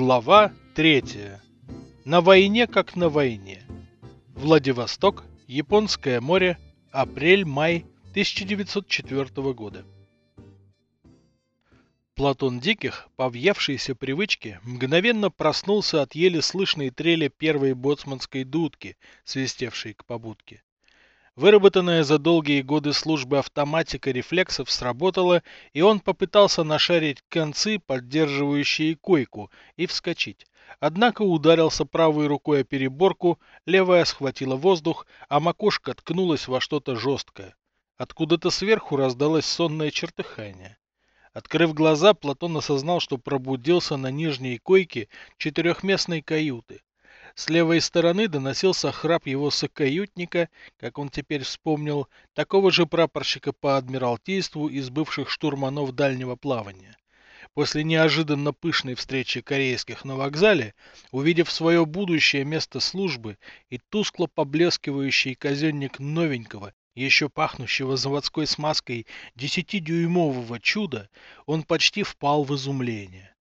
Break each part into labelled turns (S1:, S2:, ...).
S1: Глава третья. На войне как на войне. Владивосток, Японское море, апрель-май 1904 года. Платон Диких, по въевшейся привычке, мгновенно проснулся от еле слышной трели первой боцманской дудки, свистевшей к побудке. Выработанная за долгие годы службы автоматика рефлексов сработала, и он попытался нашарить концы, поддерживающие койку, и вскочить. Однако ударился правой рукой о переборку, левая схватила воздух, а макушка ткнулась во что-то жесткое. Откуда-то сверху раздалось сонное чертыхание. Открыв глаза, Платон осознал, что пробудился на нижней койке четырехместной каюты. С левой стороны доносился храп его сокаютника, как он теперь вспомнил, такого же прапорщика по адмиралтейству из бывших штурманов дальнего плавания. После неожиданно пышной встречи корейских на вокзале, увидев свое будущее место службы и тускло поблескивающий казенник новенького, еще пахнущего заводской смазкой десятидюймового чуда, он почти впал в изумление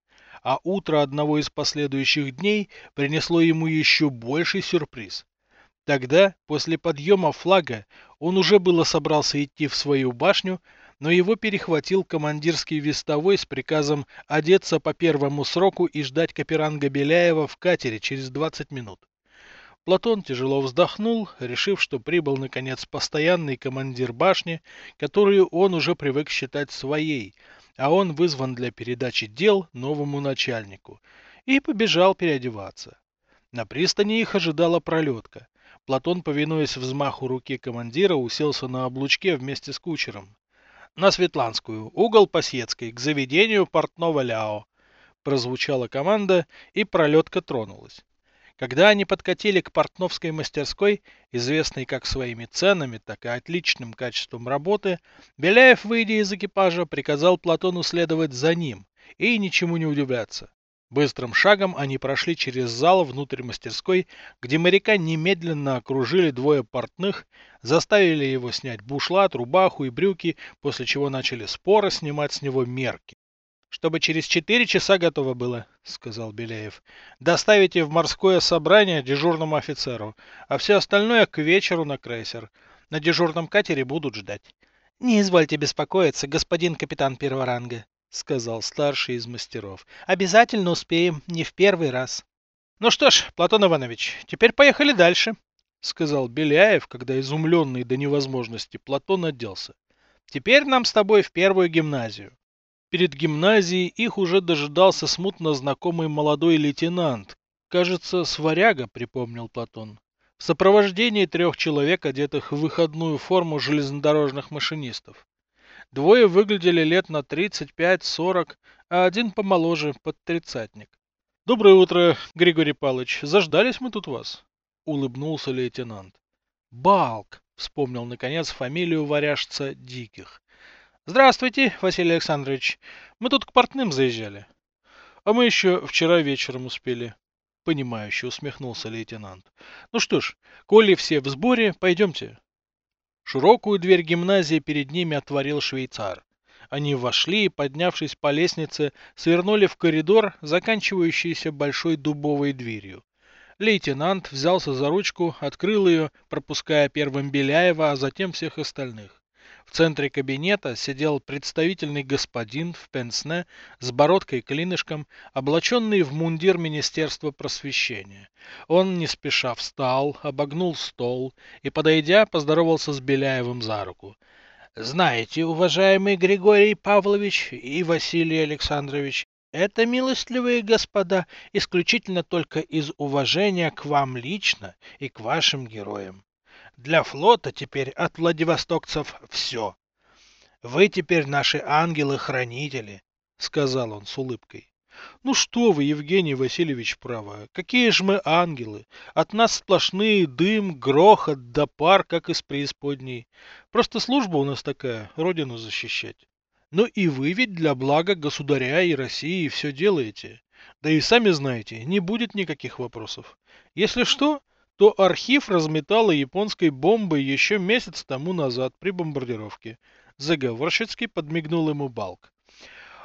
S1: а утро одного из последующих дней принесло ему еще больший сюрприз. Тогда, после подъема флага, он уже было собрался идти в свою башню, но его перехватил командирский вестовой с приказом одеться по первому сроку и ждать Каперанга Беляева в катере через 20 минут. Платон тяжело вздохнул, решив, что прибыл наконец постоянный командир башни, которую он уже привык считать своей, а он вызван для передачи дел новому начальнику, и побежал переодеваться. На пристани их ожидала пролетка. Платон, повинуясь взмаху руки командира, уселся на облучке вместе с кучером. На Светланскую, угол Посецкой, к заведению портного Ляо. Прозвучала команда, и пролетка тронулась. Когда они подкатили к портновской мастерской, известной как своими ценами, так и отличным качеством работы, Беляев, выйдя из экипажа, приказал Платону следовать за ним и ничему не удивляться. Быстрым шагом они прошли через зал внутрь мастерской, где моряка немедленно окружили двое портных, заставили его снять бушлат, рубаху и брюки, после чего начали споро снимать с него мерки. Чтобы через четыре часа готово было, сказал Беляев. Доставите в морское собрание дежурному офицеру, а все остальное к вечеру на крейсер. На дежурном катере будут ждать. Не извольте беспокоиться, господин капитан первого ранга, сказал старший из мастеров. Обязательно успеем, не в первый раз. Ну что ж, Платон Иванович, теперь поехали дальше, сказал Беляев, когда изумленный до невозможности Платон оделся. Теперь нам с тобой в первую гимназию. Перед гимназией их уже дожидался смутно знакомый молодой лейтенант. Кажется, сваряга, припомнил Платон. В сопровождении трех человек, одетых в выходную форму железнодорожных машинистов. Двое выглядели лет на 35-40, а один помоложе, под тридцатник. «Доброе утро, Григорий Палыч. Заждались мы тут вас?» — улыбнулся лейтенант. «Балк!» — вспомнил, наконец, фамилию варяжца Диких. Здравствуйте, Василий Александрович. Мы тут к портным заезжали. А мы еще вчера вечером успели. Понимающе усмехнулся лейтенант. Ну что ж, коли все в сборе, пойдемте. Широкую дверь гимназии перед ними отворил швейцар. Они вошли и, поднявшись по лестнице, свернули в коридор, заканчивающийся большой дубовой дверью. Лейтенант взялся за ручку, открыл ее, пропуская первым Беляева, а затем всех остальных. В центре кабинета сидел представительный господин в пенсне с бородкой-клинышком, облаченный в мундир Министерства просвещения. Он не спеша встал, обогнул стол и, подойдя, поздоровался с Беляевым за руку. «Знаете, уважаемый Григорий Павлович и Василий Александрович, это, милостливые господа, исключительно только из уважения к вам лично и к вашим героям. Для флота теперь от владивостокцев все. Вы теперь наши ангелы-хранители, сказал он с улыбкой. Ну что вы, Евгений Васильевич, право, какие же мы ангелы? От нас сплошные дым, грохот да пар, как из преисподней. Просто служба у нас такая, родину защищать. Ну и вы ведь для блага государя и России все делаете. Да и сами знаете, не будет никаких вопросов. Если что, то архив разметало японской бомбой еще месяц тому назад при бомбардировке. Заговорщицки подмигнул ему Балк.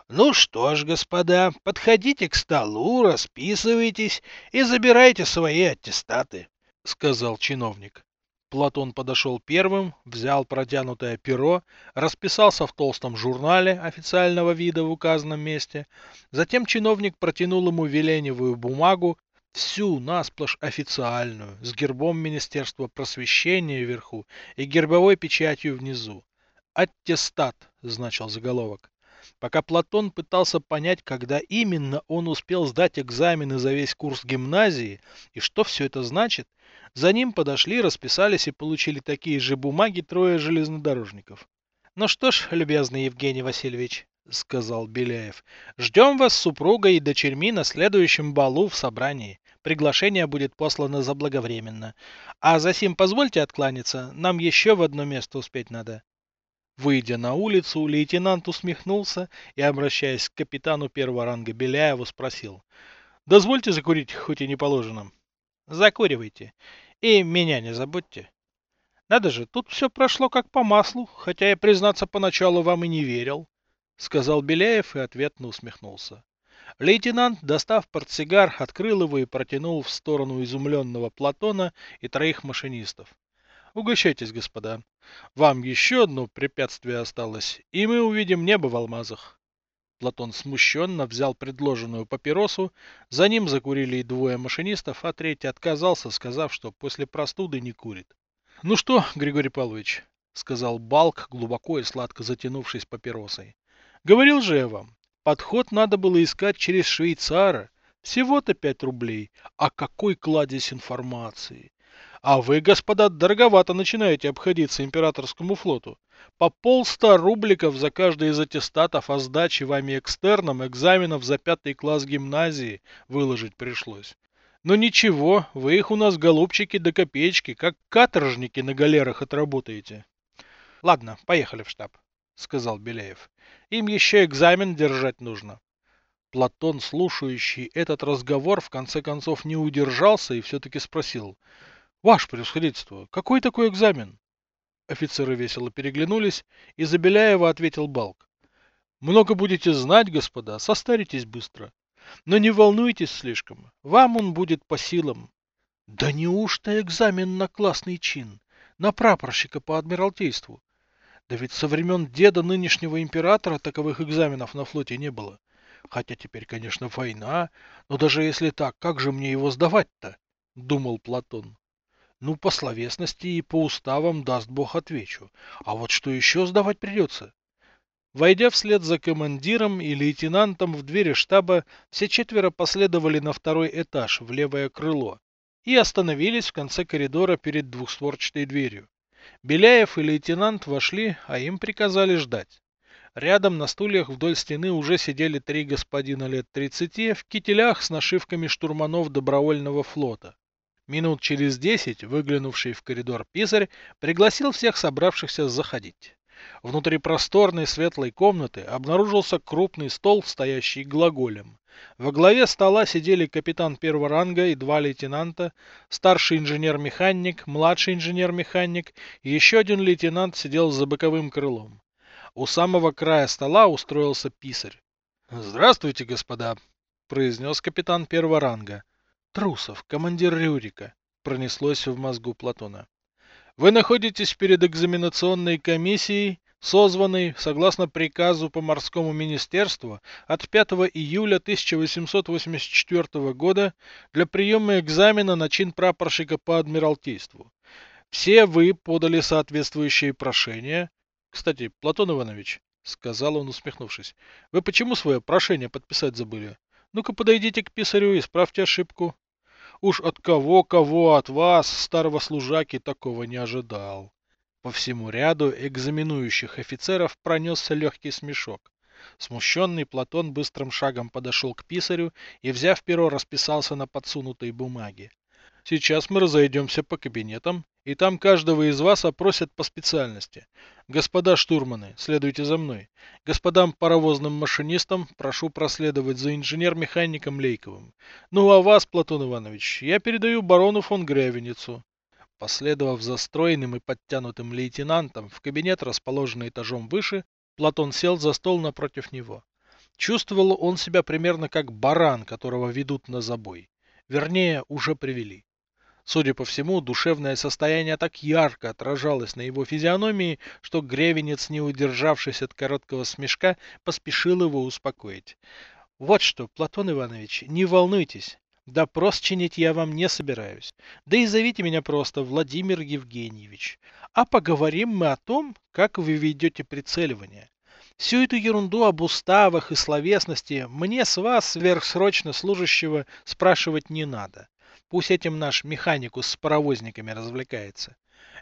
S2: Ну что ж, господа, подходите к столу, расписывайтесь и забирайте свои аттестаты, сказал чиновник.
S1: Платон подошел первым, взял протянутое перо, расписался в толстом журнале официального вида в указанном месте. Затем чиновник протянул ему веленевую бумагу, всю насплошь официальную, с гербом Министерства просвещения вверху и гербовой печатью внизу. «Аттестат», значил заголовок. Пока Платон пытался понять, когда именно он успел сдать экзамены за весь курс гимназии и что все это значит, за ним подошли, расписались и получили такие же бумаги трое железнодорожников. «Ну что ж, любезный Евгений Васильевич», — сказал Беляев, — «ждем вас с супругой и дочерьми на следующем балу в собрании. Приглашение будет послано заблаговременно. А за сим позвольте откланяться, нам еще в одно место успеть надо». Выйдя на улицу, лейтенант усмехнулся и, обращаясь к капитану первого ранга Беляеву, спросил. «Дозвольте закурить, хоть и не положено». «Закуривайте. И меня не забудьте. Надо же, тут все прошло как по маслу, хотя я, признаться, поначалу вам и не верил, — сказал Беляев и ответно усмехнулся. Лейтенант, достав портсигар, открыл его и протянул в сторону изумленного Платона и троих машинистов. Угощайтесь, господа. Вам еще одно препятствие осталось, и мы увидим небо в алмазах. Платон смущенно взял предложенную папиросу, за ним закурили и двое машинистов, а третий отказался, сказав, что после простуды не курит. — Ну что, Григорий Павлович, — сказал Балк, глубоко и сладко затянувшись папиросой, — говорил же я вам, подход надо было искать через швейцара, всего-то пять рублей, а какой кладезь информации! А вы, господа, дороговато начинаете обходиться императорскому флоту. По полста рубликов за каждый из аттестатов о сдаче вами экстерном экзаменов за пятый класс гимназии выложить пришлось. Но ничего, вы их у нас, голубчики, до копеечки, как каторжники на галерах отработаете. Ладно, поехали в штаб, сказал Беляев. Им еще экзамен держать нужно. Платон, слушающий этот разговор, в конце концов не удержался и все-таки спросил. Ваше превосходительство, какой такой экзамен? Офицеры весело переглянулись, и за Беляева ответил Балк. Много будете знать, господа, состаритесь быстро. Но не волнуйтесь слишком, вам он будет по силам. Да неужто экзамен на классный чин, на прапорщика по адмиралтейству? Да ведь со времен деда нынешнего императора таковых экзаменов на флоте не было. Хотя теперь, конечно, война, но даже если так, как же мне его сдавать-то? Думал Платон. Ну, по словесности и по уставам, даст бог, отвечу. А вот что еще сдавать придется? Войдя вслед за командиром и лейтенантом в двери штаба, все четверо последовали на второй этаж, в левое крыло, и остановились в конце коридора перед двухстворчатой дверью. Беляев и лейтенант вошли, а им приказали ждать. Рядом на стульях вдоль стены уже сидели три господина лет тридцати в кителях с нашивками штурманов добровольного флота. Минут через десять выглянувший в коридор писарь пригласил всех собравшихся заходить. Внутри просторной светлой комнаты обнаружился крупный стол, стоящий глаголем. Во главе стола сидели капитан первого ранга и два лейтенанта, старший инженер-механик, младший инженер-механик и еще один лейтенант сидел за боковым крылом. У самого края стола устроился писарь. «Здравствуйте, господа!» — произнес капитан первого ранга. Трусов, командир Рюрика, пронеслось в мозгу Платона. Вы находитесь перед экзаменационной комиссией, созванной согласно приказу по морскому министерству от 5 июля 1884 года для приема экзамена на чин прапорщика по адмиралтейству. Все вы подали соответствующие прошения. Кстати, Платон Иванович, сказал он, усмехнувшись, вы почему свое прошение подписать забыли? Ну-ка подойдите к писарю и исправьте ошибку. Уж от кого-кого от вас, старого служаки, такого не ожидал. По всему ряду экзаменующих офицеров пронесся легкий смешок. Смущенный Платон быстрым шагом подошел к писарю и, взяв перо, расписался на подсунутой бумаге. Сейчас мы разойдемся по кабинетам, и там каждого из вас опросят по специальности. Господа штурманы, следуйте за мной. Господам паровозным машинистам прошу проследовать за инженер-механиком Лейковым. Ну а вас, Платон Иванович, я передаю барону фон Грявеницу. Последовав за стройным и подтянутым лейтенантом в кабинет, расположенный этажом выше, Платон сел за стол напротив него. Чувствовал он себя примерно как баран, которого ведут на забой. Вернее, уже привели. Судя по всему, душевное состояние так ярко отражалось на его физиономии, что Гревенец, не удержавшись от короткого смешка, поспешил его успокоить. Вот что, Платон Иванович, не волнуйтесь. Допрос чинить я вам не собираюсь. Да и зовите меня просто Владимир Евгеньевич. А поговорим мы о том, как вы ведете прицеливание. Всю эту ерунду об уставах и словесности мне с вас, сверхсрочно служащего, спрашивать не надо. Пусть этим наш механикус с паровозниками развлекается.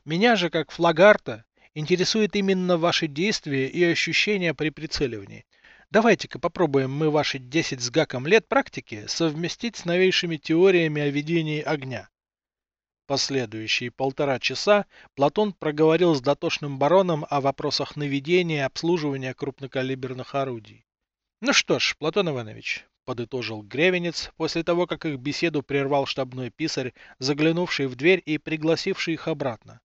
S1: Меня же, как флагарта, интересует именно ваши действия и ощущения при прицеливании. Давайте-ка попробуем мы ваши 10 с гаком лет практики совместить с новейшими теориями о ведении огня. Последующие полтора часа Платон проговорил с дотошным бароном о вопросах наведения и обслуживания крупнокалиберных орудий. Ну что ж, Платон Иванович, подытожил Гревенец после того, как их беседу прервал штабной писарь, заглянувший в дверь и пригласивший их обратно.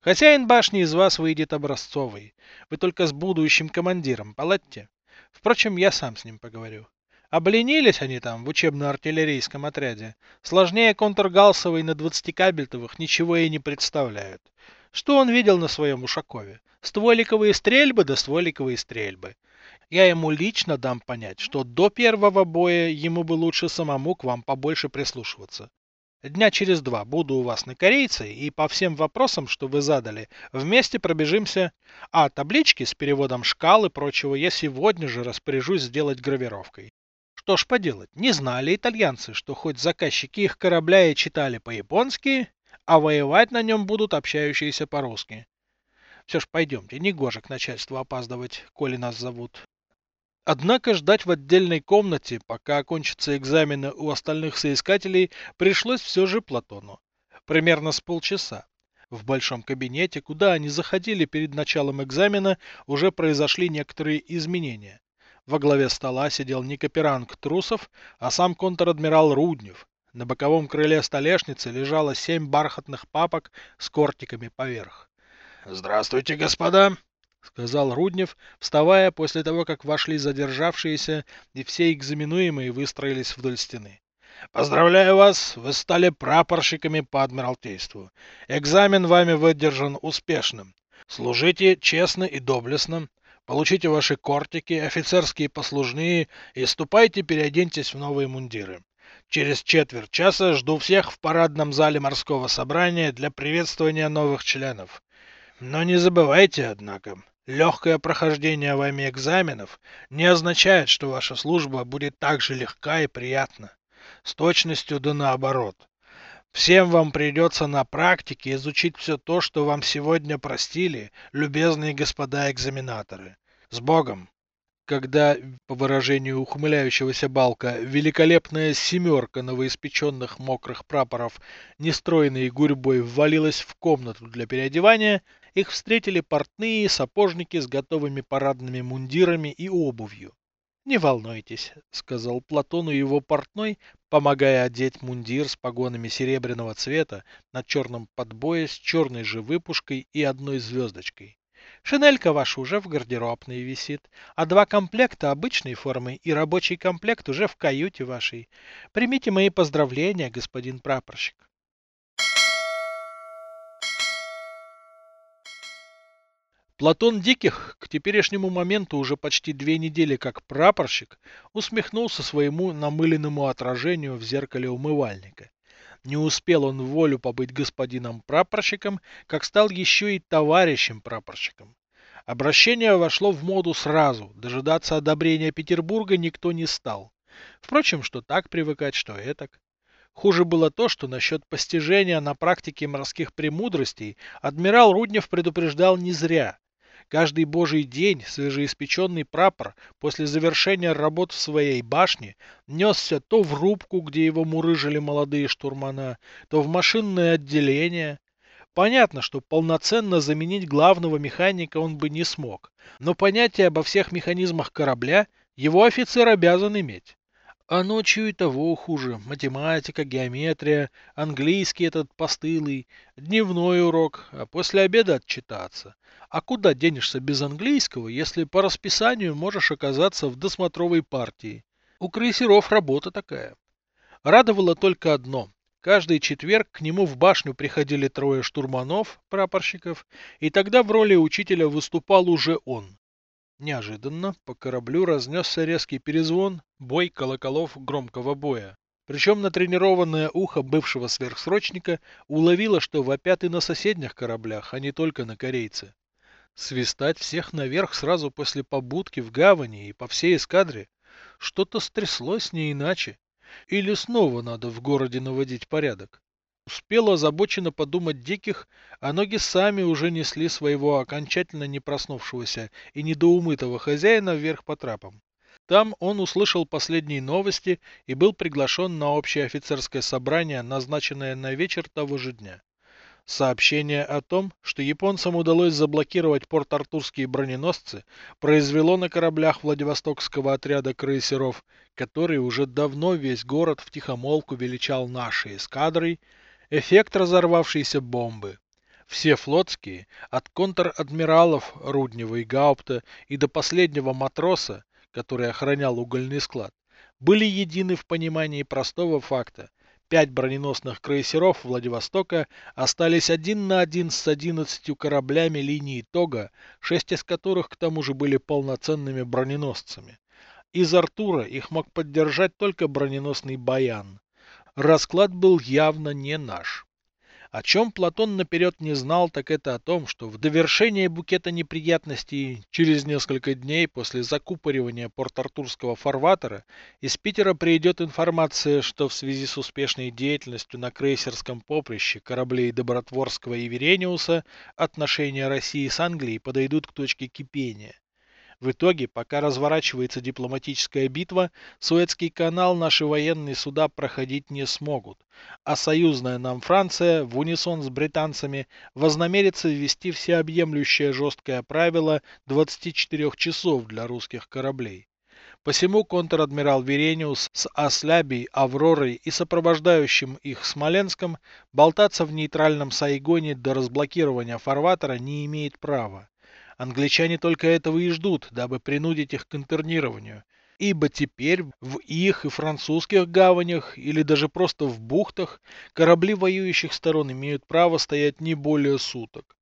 S1: Хозяин башни из вас выйдет образцовый. Вы только с будущим командиром поладьте. Впрочем, я сам с ним поговорю. Обленились они там в учебно-артиллерийском отряде. Сложнее контргалсовой на 20-кабельтовых ничего и не представляют. Что он видел на своем Ушакове? Стволиковые стрельбы да стволиковые стрельбы. Я ему лично дам понять, что до первого боя ему бы лучше самому к вам побольше прислушиваться. Дня через два буду у вас на корейце и по всем вопросам, что вы задали, вместе пробежимся. А таблички с переводом шкал и прочего я сегодня же распоряжусь сделать гравировкой. Что ж поделать, не знали итальянцы, что хоть заказчики их корабля и читали по-японски, а воевать на нем будут общающиеся по-русски. Все ж пойдемте, не гоже к начальству опаздывать, коли нас зовут. Однако ждать в отдельной комнате, пока окончатся экзамены у остальных соискателей, пришлось все же Платону. Примерно с полчаса. В большом кабинете, куда они заходили перед началом экзамена, уже произошли некоторые изменения. Во главе стола сидел не Каперанг Трусов, а сам контр-адмирал Руднев. На боковом крыле столешницы лежало семь бархатных папок с кортиками поверх. «Здравствуйте, господа!» — сказал Руднев, вставая после того, как вошли задержавшиеся, и все экзаменуемые выстроились вдоль стены. «Поздравляю вас! Вы стали прапорщиками по Адмиралтейству. Экзамен вами выдержан успешным. Служите честно и доблестно. Получите ваши кортики, офицерские послужные и ступайте переоденьтесь в новые мундиры. Через четверть часа жду всех в парадном зале морского собрания для приветствования новых членов. Но не забывайте, однако, Легкое прохождение вами экзаменов не означает, что ваша служба будет так же легка и приятна. С точностью да наоборот. Всем вам придется на практике изучить все то, что вам сегодня простили, любезные господа экзаменаторы. С Богом! Когда, по выражению ухмыляющегося Балка, великолепная семерка новоиспеченных мокрых прапоров, нестроенной гурьбой, ввалилась в комнату для переодевания, их встретили портные сапожники с готовыми парадными мундирами и обувью. «Не волнуйтесь», — сказал Платону его портной, помогая одеть мундир с погонами серебряного цвета на черном подбое с черной же выпушкой и одной звездочкой. Шинелька ваша уже в гардеробной висит, а два комплекта обычной формы и рабочий комплект уже в каюте вашей. Примите мои поздравления, господин прапорщик. Платон Диких, к теперешнему моменту уже почти две недели как прапорщик, усмехнулся своему намыленному отражению в зеркале умывальника. Не успел он волю побыть господином прапорщиком, как стал еще и товарищем прапорщиком. Обращение вошло в моду сразу, дожидаться одобрения Петербурга никто не стал. Впрочем, что так привыкать, что этак. Хуже было то, что насчет постижения на практике морских премудростей адмирал Руднев предупреждал не зря. Каждый божий день свежеиспеченный прапор после завершения работ в своей башне несся то в рубку, где его мурыжили молодые штурмана, то в машинное отделение. Понятно, что полноценно заменить главного механика он бы не смог, но понятие обо всех механизмах корабля его офицер обязан иметь. А ночью и того хуже. Математика, геометрия, английский этот постылый, дневной урок, а после обеда отчитаться. А куда денешься без английского, если по расписанию можешь оказаться в досмотровой партии? У крейсеров работа такая. Радовало только одно. Каждый четверг к нему в башню приходили трое штурманов, прапорщиков, и тогда в роли учителя выступал уже он. Неожиданно по кораблю разнесся резкий перезвон, бой колоколов громкого боя. Причем натренированное ухо бывшего сверхсрочника уловило, что вопят и на соседних кораблях, а не только на корейце. Свистать всех наверх сразу после побудки в гавани и по всей эскадре. Что-то стряслось не иначе. Или снова надо в городе наводить порядок. Успел озабоченно подумать Диких, а ноги сами уже несли своего окончательно не проснувшегося и недоумытого хозяина вверх по трапам. Там он услышал последние новости и был приглашен на общее офицерское собрание, назначенное на вечер того же дня. Сообщение о том, что японцам удалось заблокировать порт-артурские броненосцы, произвело на кораблях Владивостокского отряда крейсеров, который уже давно весь город втихомолку величал нашей эскадрой, Эффект разорвавшейся бомбы. Все флотские, от контр-адмиралов Руднева и Гаупта и до последнего матроса, который охранял угольный склад, были едины в понимании простого факта. Пять броненосных крейсеров Владивостока остались один на один с одиннадцатью кораблями линии Тога, шесть из которых к тому же были полноценными броненосцами. Из Артура их мог поддержать только броненосный Баян. Расклад был явно не наш. О чем Платон наперед не знал, так это о том, что в довершение букета неприятностей через несколько дней после закупоривания Порт-Артурского фарватера из Питера придет информация, что в связи с успешной деятельностью на крейсерском поприще кораблей Добротворского и Верениуса отношения России с Англией подойдут к точке кипения. В итоге, пока разворачивается дипломатическая битва, Суэцкий канал наши военные суда проходить не смогут, а союзная нам Франция в унисон с британцами вознамерится ввести всеобъемлющее жесткое правило 24 часов для русских кораблей. Посему контр-адмирал Верениус с Аслябей, Авророй и сопровождающим их Смоленском болтаться в нейтральном Сайгоне до разблокирования фарватера не имеет права. Англичане только этого и ждут, дабы принудить их к интернированию. Ибо теперь в их и французских гаванях, или даже просто в бухтах, корабли воюющих сторон имеют право стоять не более суток.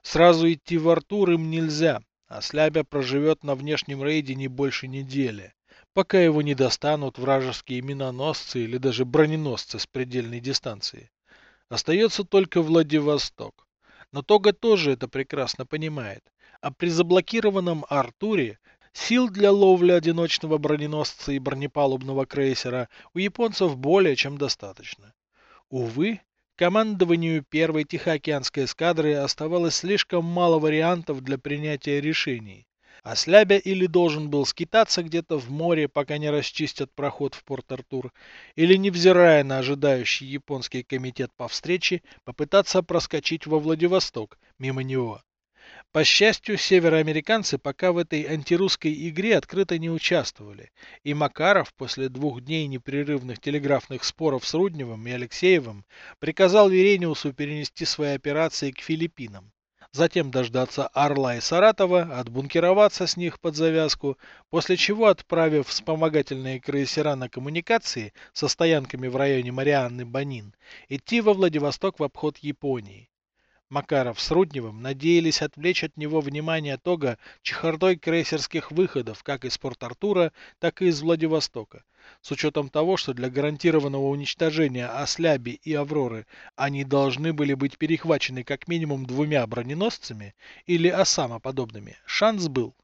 S1: Сразу идти в Артур им нельзя, а Слябя проживет на внешнем рейде не больше недели, пока его не достанут вражеские миноносцы или даже броненосцы с предельной дистанции. Остается только Владивосток. Но Тога тоже это прекрасно понимает а при заблокированном Артуре сил для ловли одиночного броненосца и бронепалубного крейсера у японцев более чем достаточно. Увы, командованию первой Тихоокеанской эскадры оставалось слишком мало вариантов для принятия решений. А Слябя или должен был скитаться где-то в море, пока не расчистят проход в Порт-Артур, или, невзирая на ожидающий японский комитет по встрече, попытаться проскочить во Владивосток мимо него. По счастью, североамериканцы пока в этой антирусской игре открыто не участвовали, и Макаров после двух дней непрерывных телеграфных споров с Рудневым и Алексеевым приказал Верениусу перенести свои операции к Филиппинам. Затем дождаться Орла и Саратова, отбункироваться с них под завязку, после чего, отправив вспомогательные крейсера на коммуникации со стоянками в районе Марианны-Банин, идти во Владивосток в обход Японии. Макаров с Рудневым надеялись отвлечь от него внимание Тога чехардой крейсерских выходов как из Порт-Артура, так и из Владивостока, с учетом того, что для гарантированного уничтожения Осляби и Авроры они должны были быть перехвачены как минимум двумя броненосцами или Осама подобными. Шанс был.